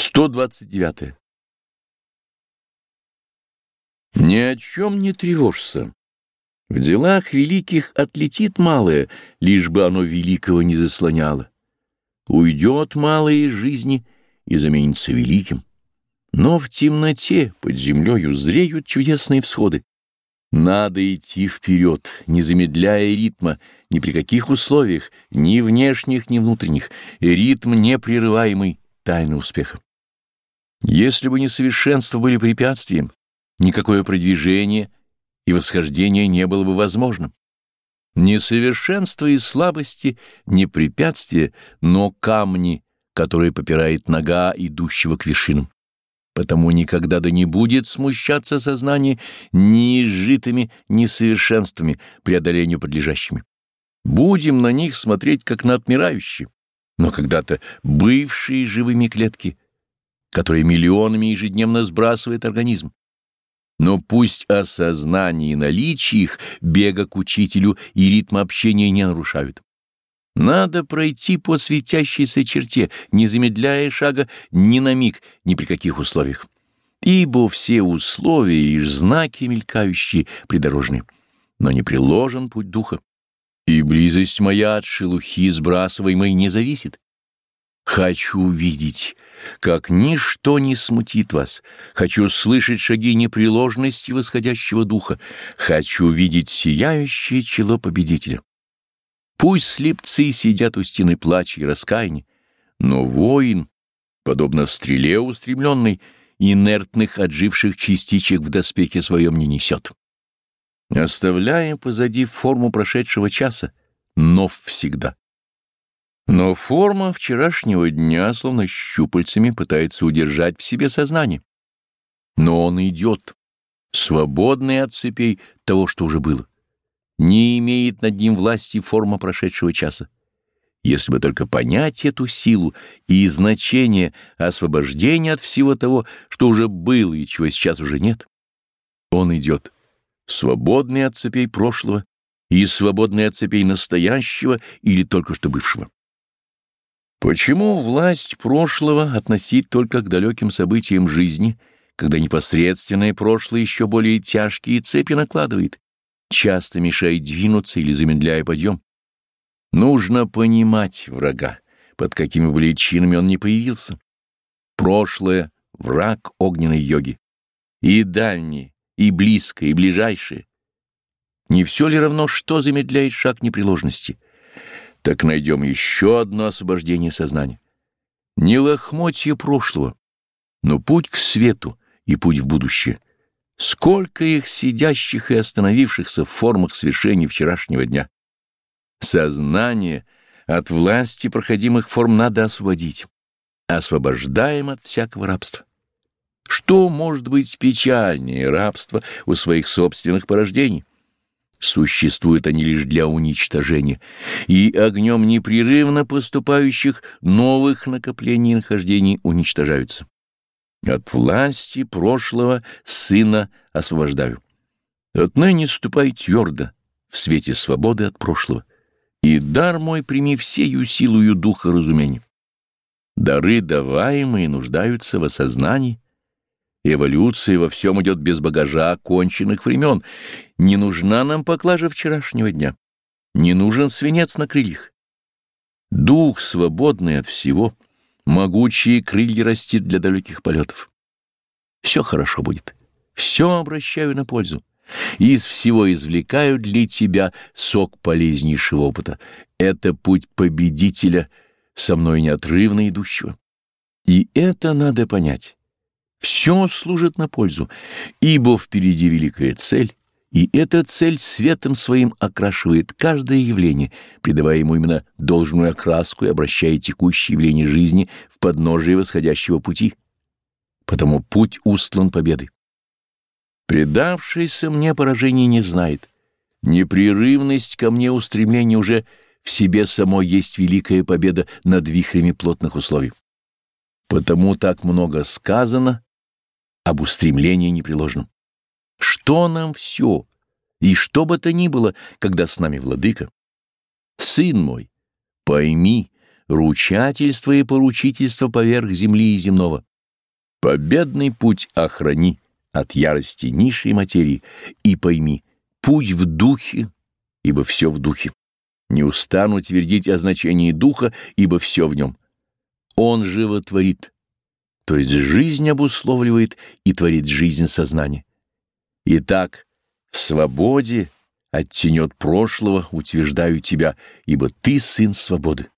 129. Ни о чем не тревожься. В делах великих отлетит малое, лишь бы оно великого не заслоняло. Уйдет малое из жизни и заменится великим. Но в темноте под землею зреют чудесные всходы. Надо идти вперед, не замедляя ритма, ни при каких условиях, ни внешних, ни внутренних. Ритм непрерываемый, тайна успеха. Если бы несовершенства были препятствием, никакое продвижение и восхождение не было бы возможным. Несовершенство и слабости не препятствия, но камни, которые попирает нога идущего к вершинам. Потому никогда да не будет смущаться сознание ни изжитыми несовершенствами, преодолению подлежащими. Будем на них смотреть как на отмирающие, но когда-то бывшие живыми клетки — которые миллионами ежедневно сбрасывает организм. Но пусть осознание и наличие их бега к учителю и ритм общения не нарушают. Надо пройти по светящейся черте, не замедляя шага ни на миг, ни при каких условиях. Ибо все условия — лишь знаки мелькающие, придорожные. Но не приложен путь духа. И близость моя от шелухи сбрасываемой не зависит. Хочу видеть, как ничто не смутит вас. Хочу слышать шаги непреложности восходящего духа. Хочу видеть сияющее чело победителя. Пусть слепцы сидят у стены плача и раскаяния, но воин, подобно стреле устремленной, инертных отживших частичек в доспехе своем не несет. Оставляем позади форму прошедшего часа, нов всегда. Но форма вчерашнего дня словно щупальцами пытается удержать в себе сознание. Но он идет, свободный от цепей того, что уже было. Не имеет над ним власти форма прошедшего часа. Если бы только понять эту силу и значение освобождения от всего того, что уже было и чего сейчас уже нет, он идет, свободный от цепей прошлого и свободный от цепей настоящего или только что бывшего. Почему власть прошлого относить только к далеким событиям жизни, когда непосредственное прошлое еще более тяжкие цепи накладывает, часто мешает двинуться или замедляя подъем? Нужно понимать врага, под какими бы он не появился. Прошлое — враг огненной йоги. И дальнее, и близкое, и ближайшее. Не все ли равно, что замедляет шаг непреложности — так найдем еще одно освобождение сознания. Не лохмотье прошлого, но путь к свету и путь в будущее. Сколько их сидящих и остановившихся в формах свершений вчерашнего дня. Сознание от власти проходимых форм надо освободить. Освобождаем от всякого рабства. Что может быть печальнее рабства у своих собственных порождений? Существуют они лишь для уничтожения, и огнем непрерывно поступающих новых накоплений и нахождений уничтожаются. От власти прошлого сына освобождаю. Отныне ступай твердо в свете свободы от прошлого, и дар мой прими всею силою духа разумения. Дары, даваемые, нуждаются в осознании, Эволюция во всем идет без багажа оконченных времен. Не нужна нам поклажа вчерашнего дня. Не нужен свинец на крыльях. Дух, свободный от всего, могучие крылья растит для далеких полетов. Все хорошо будет. Все обращаю на пользу. Из всего извлекаю для тебя сок полезнейшего опыта. Это путь победителя, со мной неотрывно идущего. И это надо понять. Все служит на пользу, ибо впереди великая цель, и эта цель светом своим окрашивает каждое явление, придавая ему именно должную окраску и обращая текущее явление жизни в подножие восходящего пути. Потому путь устлан победой. Предавшийся мне поражение не знает. Непрерывность ко мне устремления уже в себе самой есть великая победа над вихрями плотных условий. Потому так много сказано об устремлении непреложном. Что нам все, и что бы то ни было, когда с нами владыка? Сын мой, пойми, ручательство и поручительство поверх земли и земного. Победный путь охрани от ярости низшей материи и пойми, путь в духе, ибо все в духе. Не устану твердить о значении духа, ибо все в нем. Он животворит, то есть жизнь обусловливает и творит жизнь сознания. Итак, в свободе оттенет прошлого, утверждаю тебя, ибо ты сын свободы.